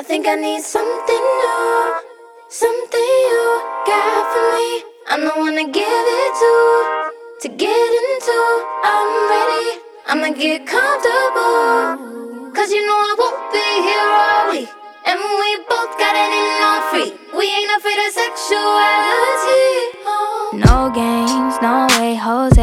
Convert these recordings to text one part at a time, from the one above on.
I think I need something new, something you got for me. I'm the one to give it to, to get into. I'm ready, I'ma get comfortable. Cause you know I won't be here all week. And we both got it in our free. We ain't afraid of sexuality. No games, no way, Jose.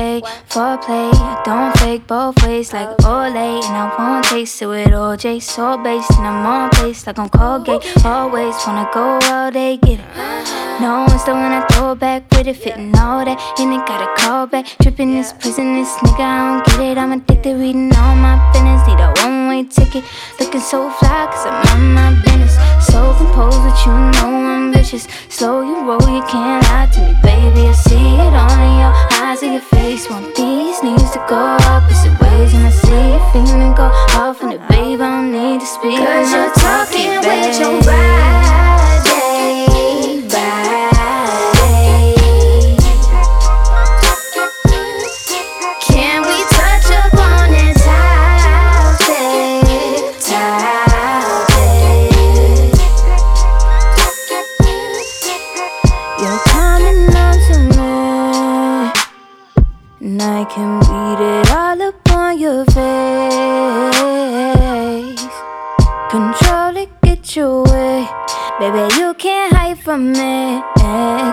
Foreplay, don't fake both ways like Olay. And I won't taste it with OJ. So based, and I'm on pace like I'm Colgate. Always wanna go all day, get it. No one's still when I throw back with it, fitting all that. And it got a call back. Tripping this prison, this nigga, I don't get it. I'm addicted, reading all my business. Need a one way ticket. Looking so fly, cause I'm on my business. So composed, but you know I'm vicious. Slow you roll, you can't lie to me, baby. I see it on in eyes and your face. Want these needs to go opposite ways, and I see you feeling go off, and the babe, I don't need to speak. Cause you're talking with your body, can read it all up on your face. Control it, get your way, baby. You can't hide from me.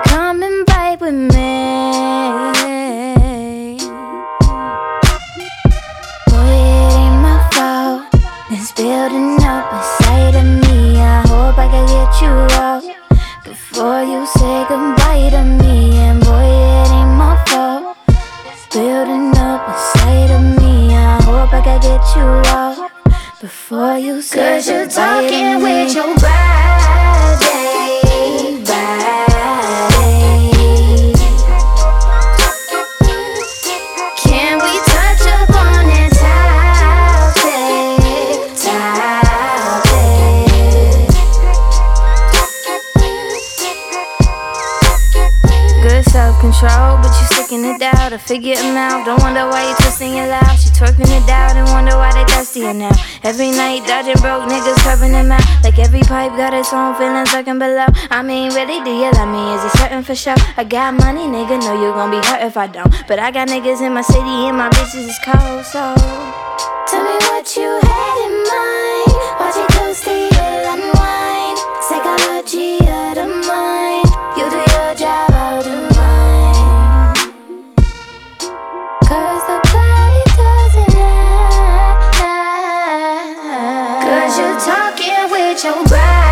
Come and vibe with me. Boy, it ain't my fault. It's building up inside of me. I hope I can get you out before you say goodbye you out before you say Cause you're talking with your body, body. Can we touch upon it topic, topic? Good self control, but you sticking it out. I figure out. Don't wonder why you're twisting your loud. She twerking it out and wonder why they thirsty now. Every night dodging broke niggas curving them out. Like every pipe got its own feelings lurking below. I mean, really, do you love me? Is it certain for sure? I got money, nigga. Know you gon' be hurt if I don't. But I got niggas in my city and my bitches is cold, so. Tell me talking with your body,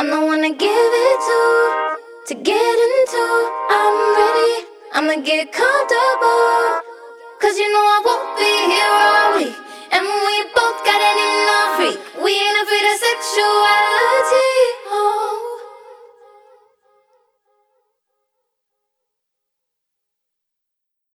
I'm the one to give it to, to get into. I'm ready, I'ma get comfortable. Cause you know I won't be here all week. And we both got it in our freak. We ain't afraid of sexuality.